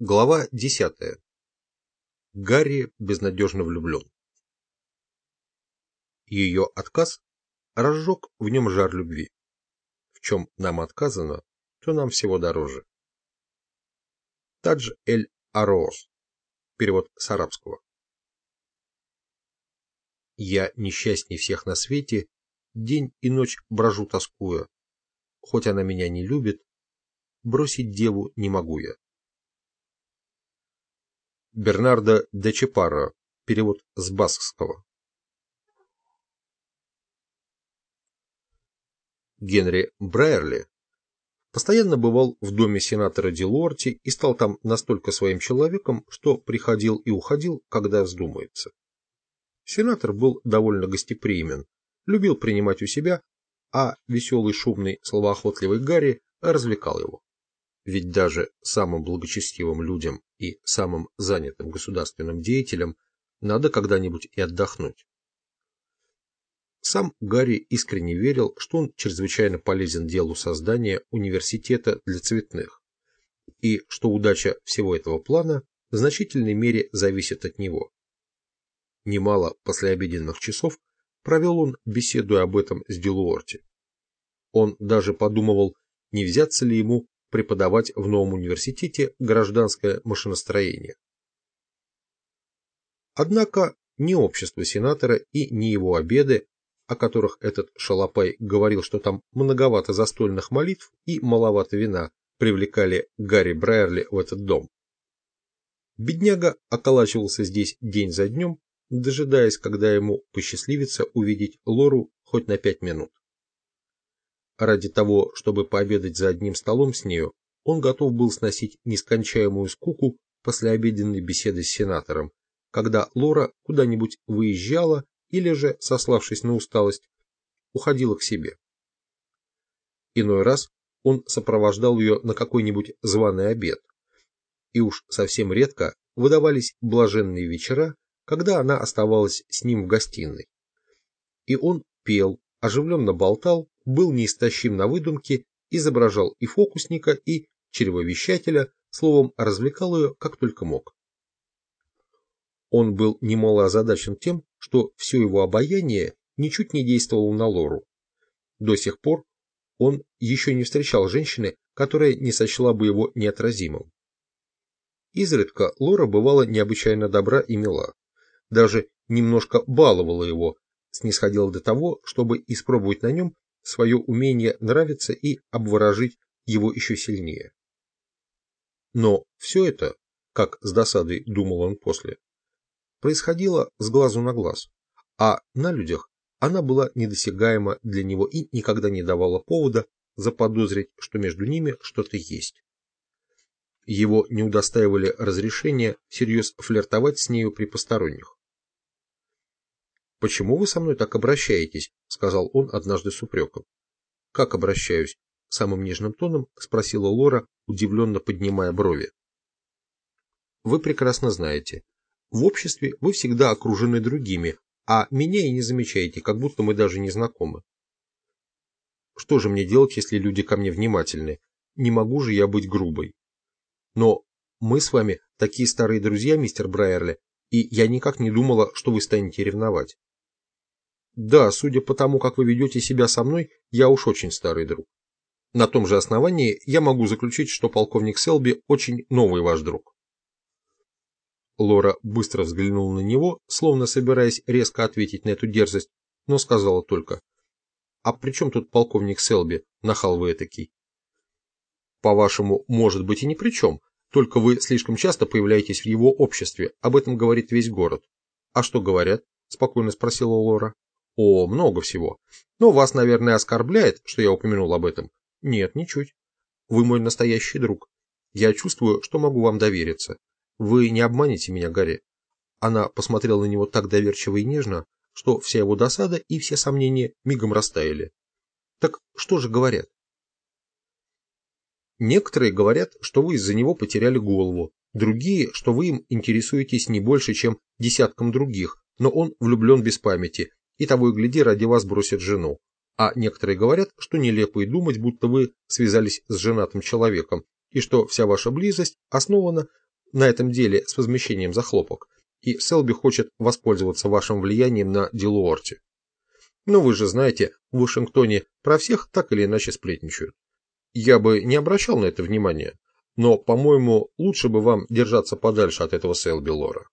Глава 10. Гарри безнадежно влюблен. Ее отказ разжег в нем жар любви. В чем нам отказано, то нам всего дороже. Тадж эль Ароос. Перевод с арабского. Я несчастней всех на свете, день и ночь брожу тоскуя. Хоть она меня не любит, бросить деву не могу я. Бернардо де Чепаро. Перевод с баскского. Генри Брайерли постоянно бывал в доме сенатора Дилорти и стал там настолько своим человеком, что приходил и уходил, когда вздумается. Сенатор был довольно гостеприимен, любил принимать у себя, а веселый, шумный, словоохотливый Гарри развлекал его. Ведь даже самым благочестивым людям и самым занятым государственным деятелям надо когда-нибудь и отдохнуть. Сам Гарри искренне верил, что он чрезвычайно полезен делу создания университета для цветных, и что удача всего этого плана в значительной мере зависит от него. Немало послеобеденных часов провел он, беседуя об этом с Делуорти. Он даже подумывал, не взяться ли ему преподавать в новом университете гражданское машиностроение. Однако ни общество сенатора и ни его обеды, о которых этот шалопай говорил, что там многовато застольных молитв и маловато вина, привлекали Гарри Брайерли в этот дом. Бедняга околачивался здесь день за днем, дожидаясь, когда ему посчастливится увидеть Лору хоть на пять минут. Ради того, чтобы пообедать за одним столом с нею, он готов был сносить нескончаемую скуку после обеденной беседы с сенатором, когда Лора куда-нибудь выезжала или же, сославшись на усталость, уходила к себе. Иной раз он сопровождал ее на какой-нибудь званый обед, и уж совсем редко выдавались блаженные вечера, когда она оставалась с ним в гостиной. И он пел, оживленно болтал, был неистощим на выдумке, изображал и фокусника, и чревовещателя, словом, развлекал ее как только мог. Он был немало озадачен тем, что все его обаяние ничуть не действовало на Лору. До сих пор он еще не встречал женщины, которая не сочла бы его неотразимым. Изредка Лора бывала необычайно добра и мила, даже немножко баловала его, снисходила до того, чтобы испробовать на нем свое умение нравиться и обворожить его еще сильнее. Но все это, как с досадой думал он после, происходило с глазу на глаз, а на людях она была недосягаема для него и никогда не давала повода заподозрить, что между ними что-то есть. Его не удостаивали разрешения всерьез флиртовать с нею при посторонних. «Почему вы со мной так обращаетесь?» — сказал он однажды с упреком. «Как обращаюсь?» — самым нежным тоном спросила Лора, удивленно поднимая брови. «Вы прекрасно знаете. В обществе вы всегда окружены другими, а меня и не замечаете, как будто мы даже не знакомы. Что же мне делать, если люди ко мне внимательны? Не могу же я быть грубой. Но мы с вами такие старые друзья, мистер Брайерли, и я никак не думала, что вы станете ревновать. Да, судя по тому, как вы ведете себя со мной, я уж очень старый друг. На том же основании я могу заключить, что полковник Селби очень новый ваш друг. Лора быстро взглянула на него, словно собираясь резко ответить на эту дерзость, но сказала только, «А при чем тут полковник Селби, нахал вы этакий?» «По-вашему, может быть и ни при чем, только вы слишком часто появляетесь в его обществе, об этом говорит весь город». «А что говорят?» – спокойно спросила Лора. О, много всего. Но вас, наверное, оскорбляет, что я упомянул об этом. Нет, ничуть. Вы мой настоящий друг. Я чувствую, что могу вам довериться. Вы не обманете меня, Гарри. Она посмотрела на него так доверчиво и нежно, что вся его досада и все сомнения мигом растаяли. Так что же говорят? Некоторые говорят, что вы из-за него потеряли голову, другие, что вы им интересуетесь не больше, чем десятком других, но он влюблен без памяти и того и гляди ради вас бросит жену. А некоторые говорят, что нелепо и думать, будто вы связались с женатым человеком, и что вся ваша близость основана на этом деле с возмещением за хлопок, и Селби хочет воспользоваться вашим влиянием на Дилуорте. Но вы же знаете, в Вашингтоне про всех так или иначе сплетничают. Я бы не обращал на это внимания, но, по-моему, лучше бы вам держаться подальше от этого Селби Лора.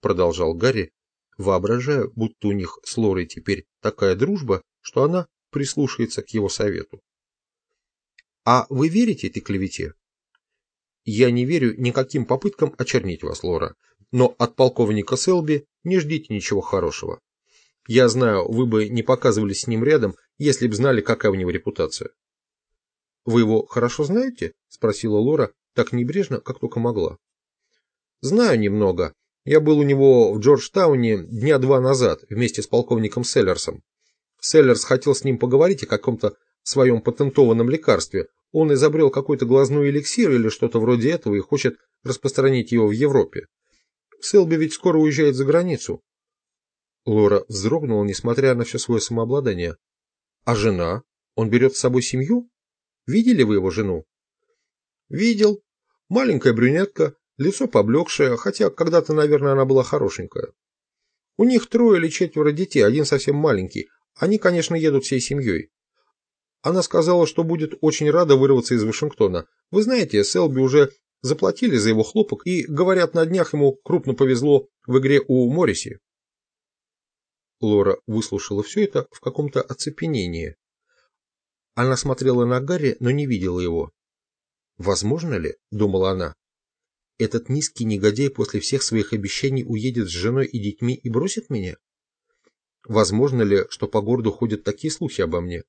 Продолжал Гарри, воображая, будто у них с Лорой теперь такая дружба, что она прислушается к его совету. А вы верите этой клевете? Я не верю никаким попыткам очернить вас, Лора, но от полковника Селби не ждите ничего хорошего. Я знаю, вы бы не показывались с ним рядом, если бы знали, какая у него репутация. Вы его хорошо знаете? Спросила Лора так небрежно, как только могла. Знаю немного. Я был у него в Джорджтауне дня два назад вместе с полковником Селлерсом. Селлерс хотел с ним поговорить о каком-то своем патентованном лекарстве. Он изобрел какой-то глазной эликсир или что-то вроде этого и хочет распространить его в Европе. Селби ведь скоро уезжает за границу. Лора вздрогнула, несмотря на все свое самообладание. А жена? Он берет с собой семью? Видели вы его жену? Видел. Маленькая брюнетка, лицо поблекшее, хотя когда-то, наверное, она была хорошенькая. У них трое или четверо детей, один совсем маленький. Они, конечно, едут всей семьей. Она сказала, что будет очень рада вырваться из Вашингтона. Вы знаете, Селби уже заплатили за его хлопок и, говорят, на днях ему крупно повезло в игре у Морриси. Лора выслушала все это в каком-то оцепенении. Она смотрела на Гарри, но не видела его. «Возможно ли, — думала она, — этот низкий негодяй после всех своих обещаний уедет с женой и детьми и бросит меня? Возможно ли, что по городу ходят такие слухи обо мне?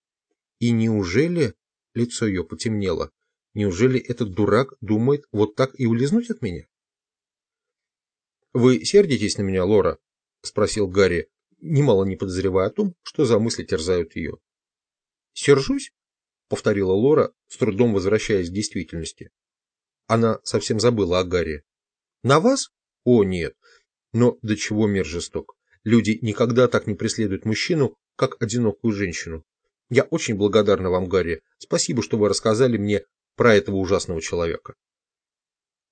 И неужели, — лицо ее потемнело, — неужели этот дурак думает вот так и улизнуть от меня? «Вы сердитесь на меня, Лора?» — спросил Гарри, немало не подозревая о том, что за мысли терзают ее. «Сержусь?» — повторила Лора, с трудом возвращаясь к действительности. Она совсем забыла о Гарри. «На вас? О, нет. Но до чего мир жесток. Люди никогда так не преследуют мужчину, как одинокую женщину. Я очень благодарна вам, Гарри. Спасибо, что вы рассказали мне про этого ужасного человека».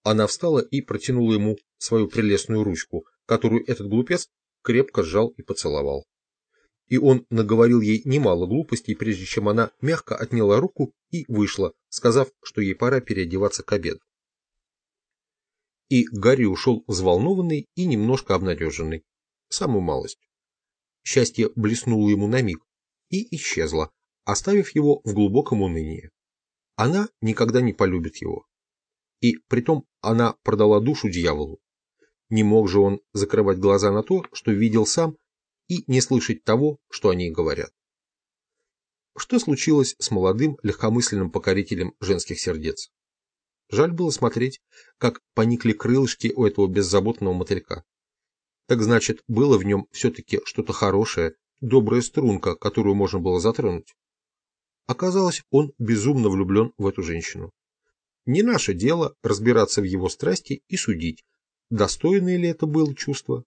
Она встала и протянула ему свою прелестную ручку, которую этот глупец крепко сжал и поцеловал и он наговорил ей немало глупостей, прежде чем она мягко отняла руку и вышла, сказав, что ей пора переодеваться к обеду. И Гарри ушел взволнованный и немножко обнадеженный. Самую малость. Счастье блеснуло ему на миг и исчезло, оставив его в глубоком унынии. Она никогда не полюбит его. И притом она продала душу дьяволу. Не мог же он закрывать глаза на то, что видел сам и не слышать того, что они говорят. Что случилось с молодым легкомысленным покорителем женских сердец? Жаль было смотреть, как поникли крылышки у этого беззаботного мотылька. Так значит, было в нем все-таки что-то хорошее, добрая струнка, которую можно было затронуть. Оказалось, он безумно влюблен в эту женщину. Не наше дело разбираться в его страсти и судить, достойное ли это было чувство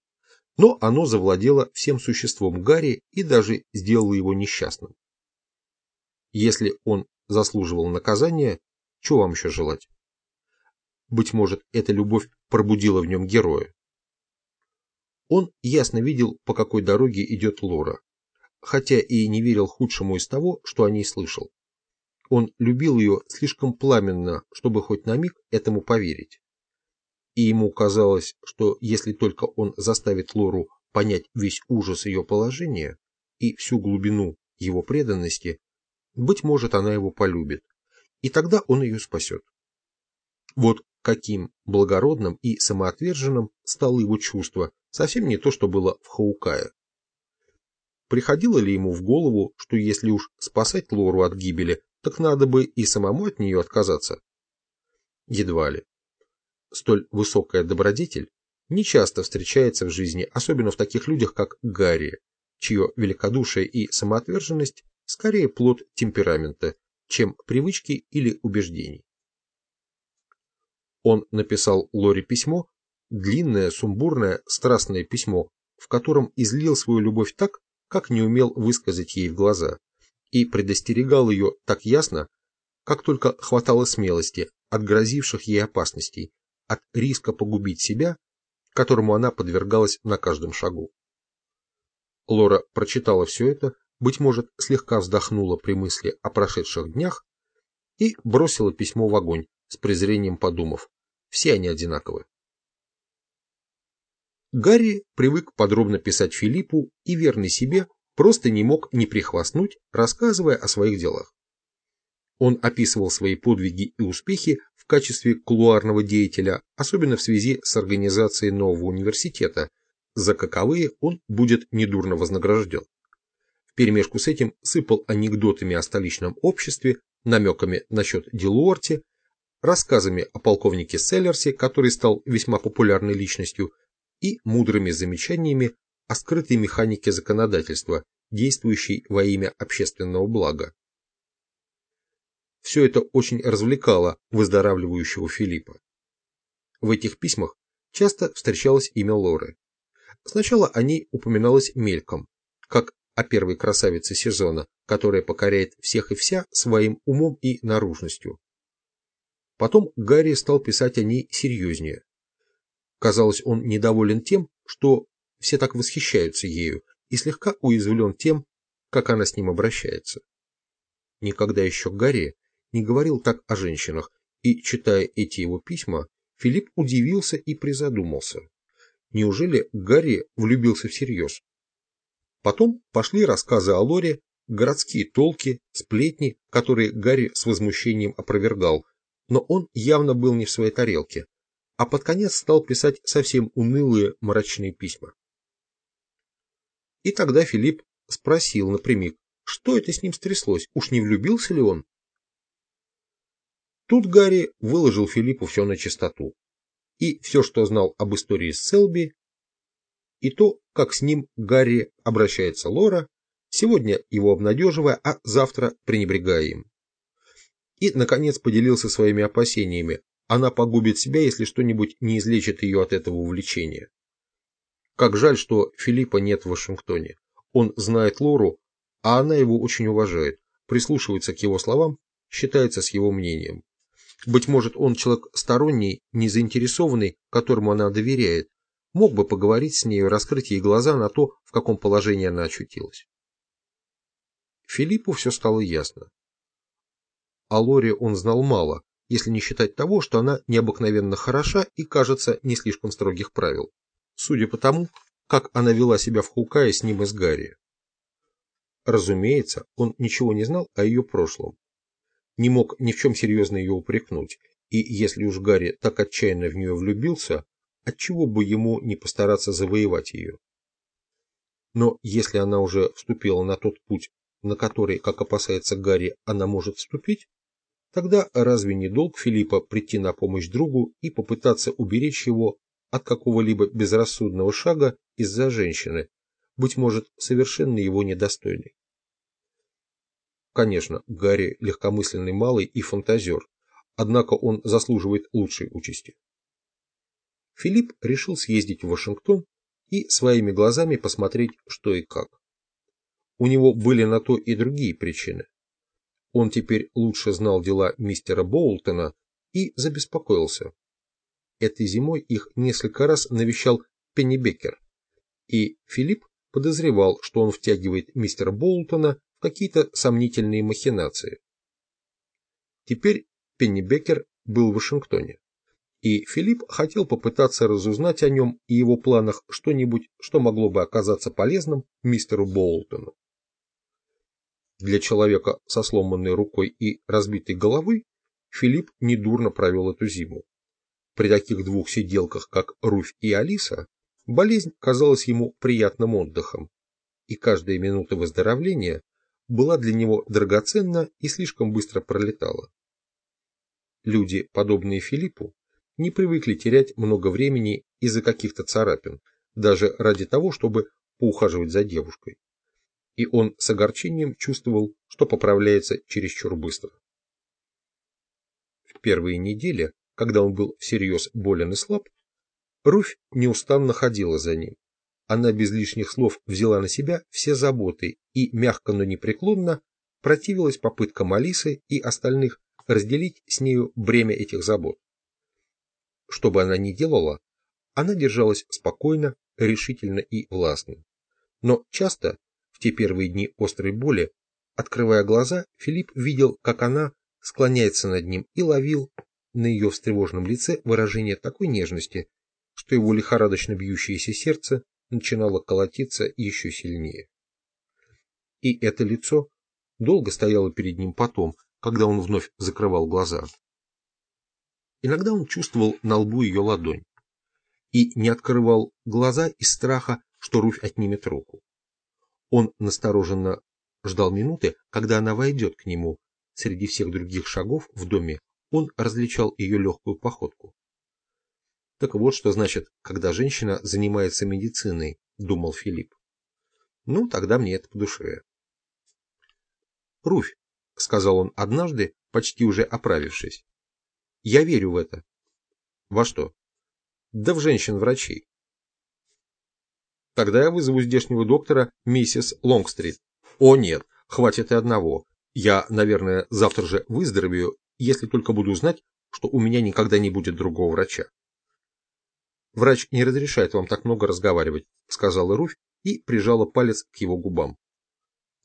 но оно завладело всем существом Гарри и даже сделало его несчастным. Если он заслуживал наказания, чего вам еще желать? Быть может, эта любовь пробудила в нем героя. Он ясно видел, по какой дороге идет Лора, хотя и не верил худшему из того, что о ней слышал. Он любил ее слишком пламенно, чтобы хоть на миг этому поверить и ему казалось, что если только он заставит Лору понять весь ужас ее положения и всю глубину его преданности, быть может, она его полюбит, и тогда он ее спасет. Вот каким благородным и самоотверженным стало его чувство, совсем не то, что было в Хаукае. Приходило ли ему в голову, что если уж спасать Лору от гибели, так надо бы и самому от нее отказаться? Едва ли. Столь высокая добродетель нечасто встречается в жизни, особенно в таких людях, как Гарри, чье великодушие и самоотверженность скорее плод темперамента, чем привычки или убеждений. Он написал Лоре письмо, длинное, сумбурное, страстное письмо, в котором излил свою любовь так, как не умел высказать ей в глаза, и предостерегал ее так ясно, как только хватало смелости от грозивших ей опасностей, от риска погубить себя, которому она подвергалась на каждом шагу. Лора прочитала все это, быть может, слегка вздохнула при мысли о прошедших днях и бросила письмо в огонь, с презрением подумав, все они одинаковы. Гарри привык подробно писать Филиппу и, верный себе, просто не мог не прихвастнуть, рассказывая о своих делах. Он описывал свои подвиги и успехи в качестве кулуарного деятеля, особенно в связи с организацией нового университета, за каковые он будет недурно вознагражден. В перемешку с этим сыпал анекдотами о столичном обществе, намеками насчет Дилуорти, рассказами о полковнике Селлерсе, который стал весьма популярной личностью, и мудрыми замечаниями о скрытой механике законодательства, действующей во имя общественного блага. Все это очень развлекало выздоравливающего Филиппа. В этих письмах часто встречалось имя Лоры. Сначала о ней упоминалось мельком, как о первой красавице сезона, которая покоряет всех и вся своим умом и наружностью. Потом Гарри стал писать о ней серьезнее. Казалось, он недоволен тем, что все так восхищаются ею, и слегка уязвлен тем, как она с ним обращается. Никогда еще Гарри не говорил так о женщинах, и, читая эти его письма, Филипп удивился и призадумался. Неужели Гарри влюбился всерьез? Потом пошли рассказы о Лоре, городские толки, сплетни, которые Гарри с возмущением опровергал, но он явно был не в своей тарелке, а под конец стал писать совсем унылые мрачные письма. И тогда Филипп спросил напрямик, что это с ним стряслось, уж не влюбился ли он? Тут Гарри выложил Филиппу все на чистоту. И все, что знал об истории с Селби, и то, как с ним Гарри обращается Лора, сегодня его обнадеживая, а завтра пренебрегая им. И, наконец, поделился своими опасениями. Она погубит себя, если что-нибудь не излечит ее от этого увлечения. Как жаль, что Филиппа нет в Вашингтоне. Он знает Лору, а она его очень уважает, прислушивается к его словам, считается с его мнением. Быть может, он человек сторонний, не заинтересованный, которому она доверяет, мог бы поговорить с ней и раскрыть ей глаза на то, в каком положении она очутилась. Филиппу все стало ясно. О Лоре он знал мало, если не считать того, что она необыкновенно хороша и, кажется, не слишком строгих правил, судя по тому, как она вела себя в Хукае с ним из Гарри. Разумеется, он ничего не знал о ее прошлом, не мог ни в чем серьезно ее упрекнуть, и если уж Гарри так отчаянно в нее влюбился, отчего бы ему не постараться завоевать ее? Но если она уже вступила на тот путь, на который, как опасается Гарри, она может вступить, тогда разве не долг Филиппа прийти на помощь другу и попытаться уберечь его от какого-либо безрассудного шага из-за женщины, быть может, совершенно его недостойной? Конечно, Гарри легкомысленный малый и фантазер, однако он заслуживает лучшей участи. Филипп решил съездить в Вашингтон и своими глазами посмотреть, что и как. У него были на то и другие причины. Он теперь лучше знал дела мистера Боултона и забеспокоился. Этой зимой их несколько раз навещал Пенни Беккер, и Филипп подозревал, что он втягивает мистера Боултона какие-то сомнительные махинации. Теперь Пенни Беккер был в Вашингтоне, и Филипп хотел попытаться разузнать о нем и его планах что-нибудь, что могло бы оказаться полезным мистеру Болтону. Для человека со сломанной рукой и разбитой головой Филипп недурно провел эту зиму. При таких двух сиделках, как Руфь и Алиса, болезнь казалась ему приятным отдыхом, и каждая минута выздоровления была для него драгоценна и слишком быстро пролетала. Люди, подобные Филиппу, не привыкли терять много времени из-за каких-то царапин, даже ради того, чтобы поухаживать за девушкой. И он с огорчением чувствовал, что поправляется чересчур быстро. В первые недели, когда он был всерьез болен и слаб, Руфь неустанно ходила за ним, она без лишних слов взяла на себя все заботы и, мягко, но непреклонно, противилась попыткам Алисы и остальных разделить с нею бремя этих забот. что бы она ни делала, она держалась спокойно, решительно и властно. Но часто, в те первые дни острой боли, открывая глаза, Филипп видел, как она склоняется над ним и ловил на ее встревоженном лице выражение такой нежности, что его лихорадочно бьющееся сердце начинало колотиться еще сильнее. И это лицо долго стояло перед ним потом, когда он вновь закрывал глаза. Иногда он чувствовал на лбу ее ладонь и не открывал глаза из страха, что Руфь отнимет руку. Он настороженно ждал минуты, когда она войдет к нему. Среди всех других шагов в доме он различал ее легкую походку. Так вот, что значит, когда женщина занимается медициной, думал Филипп. Ну, тогда мне это по душе. Руфь, сказал он однажды, почти уже оправившись. Я верю в это. Во что? Да в женщин-врачей. Тогда я вызову здешнего доктора миссис Лонгстрит. О нет, хватит и одного. Я, наверное, завтра же выздоровею, если только буду знать, что у меня никогда не будет другого врача. Врач не разрешает вам так много разговаривать, сказала Руфь и прижала палец к его губам.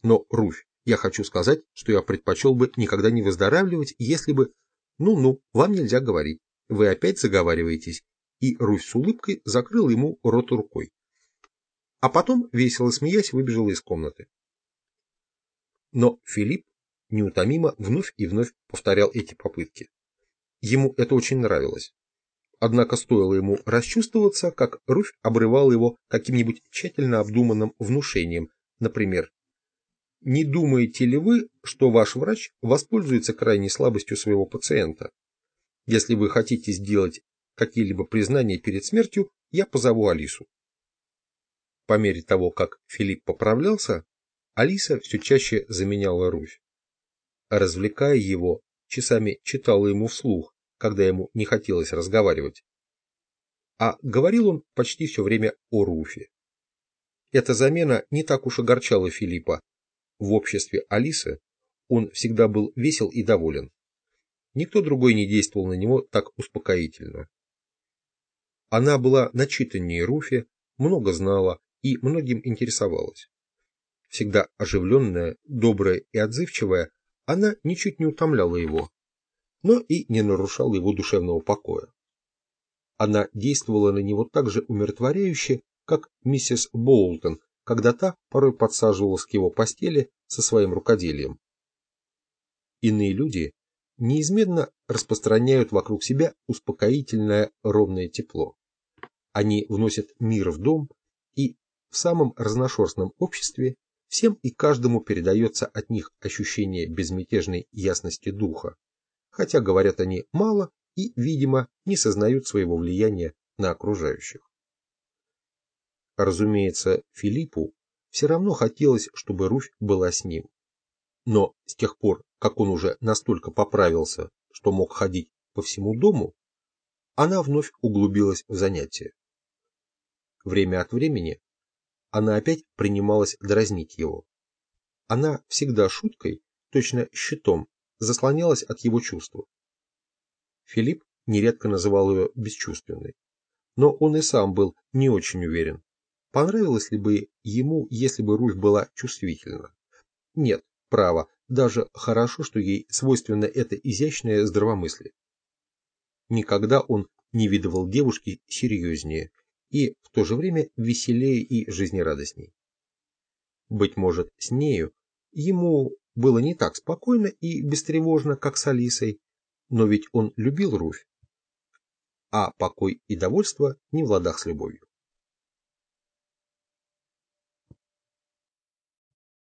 Но, Руфь, я хочу сказать, что я предпочел бы никогда не выздоравливать, если бы... Ну-ну, вам нельзя говорить. Вы опять заговариваетесь. И Руфь с улыбкой закрыл ему рот рукой. А потом, весело смеясь, выбежала из комнаты. Но Филипп неутомимо вновь и вновь повторял эти попытки. Ему это очень нравилось. Однако стоило ему расчувствоваться, как Руфь обрывал его каким-нибудь тщательно обдуманным внушением, например, не думаете ли вы, что ваш врач воспользуется крайней слабостью своего пациента? Если вы хотите сделать какие-либо признания перед смертью, я позову Алису. По мере того, как Филипп поправлялся, Алиса все чаще заменяла Руфь. Развлекая его, часами читала ему вслух, когда ему не хотелось разговаривать. А говорил он почти все время о Руфе. Эта замена не так уж огорчала Филиппа, в обществе Алисы он всегда был весел и доволен. Никто другой не действовал на него так успокоительно. Она была начитаннее Руфи, много знала и многим интересовалась. Всегда оживленная, добрая и отзывчивая, она ничуть не утомляла его, но и не нарушала его душевного покоя. Она действовала на него так же умиротворяюще, как миссис Боултон когда та порой подсаживалась к его постели со своим рукоделием. Иные люди неизменно распространяют вокруг себя успокоительное ровное тепло. Они вносят мир в дом, и в самом разношерстном обществе всем и каждому передается от них ощущение безмятежной ясности духа, хотя говорят они мало и, видимо, не сознают своего влияния на окружающих. Разумеется, Филиппу все равно хотелось, чтобы Руфь была с ним. Но с тех пор, как он уже настолько поправился, что мог ходить по всему дому, она вновь углубилась в занятия. Время от времени она опять принималась дразнить его. Она всегда шуткой, точно щитом, заслонялась от его чувства. Филипп нередко называл ее бесчувственной, но он и сам был не очень уверен, Понравилось ли бы ему, если бы Руфь была чувствительна? Нет, право, даже хорошо, что ей свойственно это изящное здравомыслие. Никогда он не видывал девушки серьезнее и в то же время веселее и жизнерадостней. Быть может, с нею ему было не так спокойно и бестревожно, как с Алисой, но ведь он любил Руфь, а покой и довольство не в ладах с любовью.